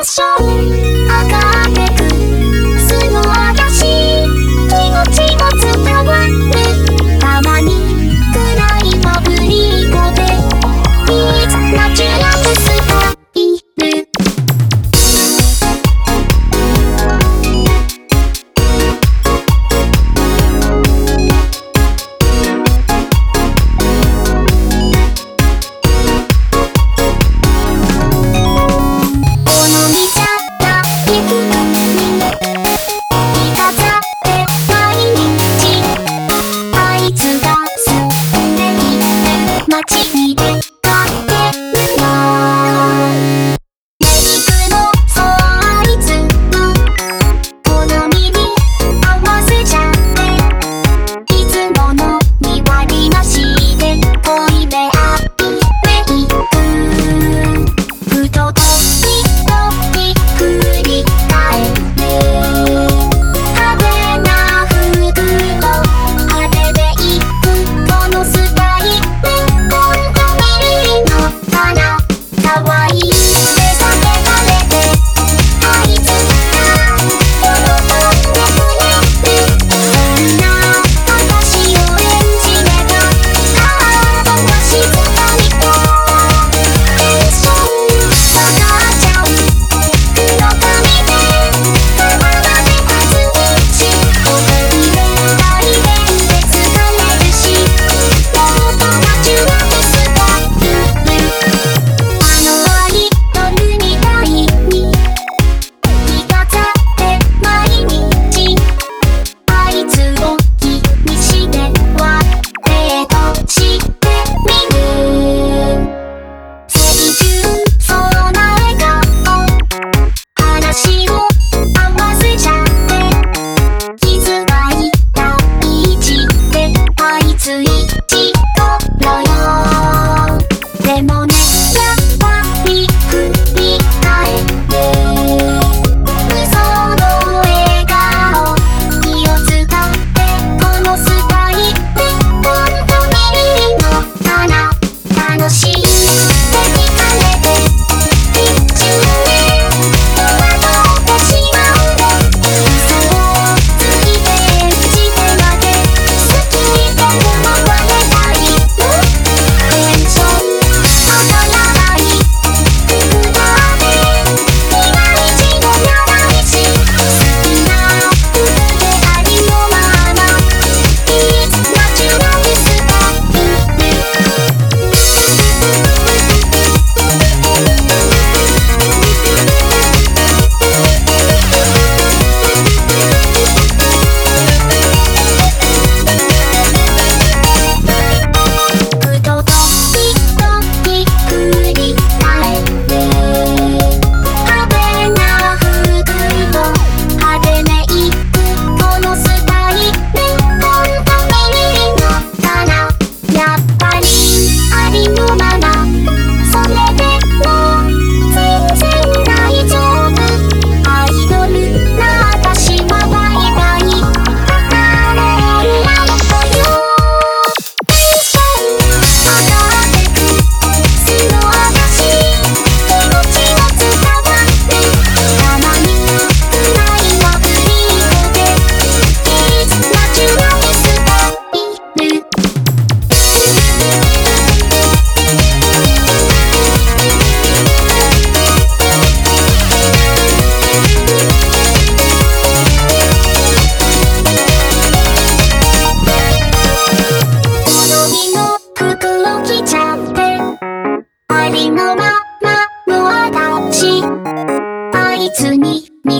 It's showing.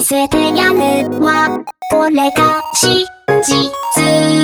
せてやるわ。これが真実。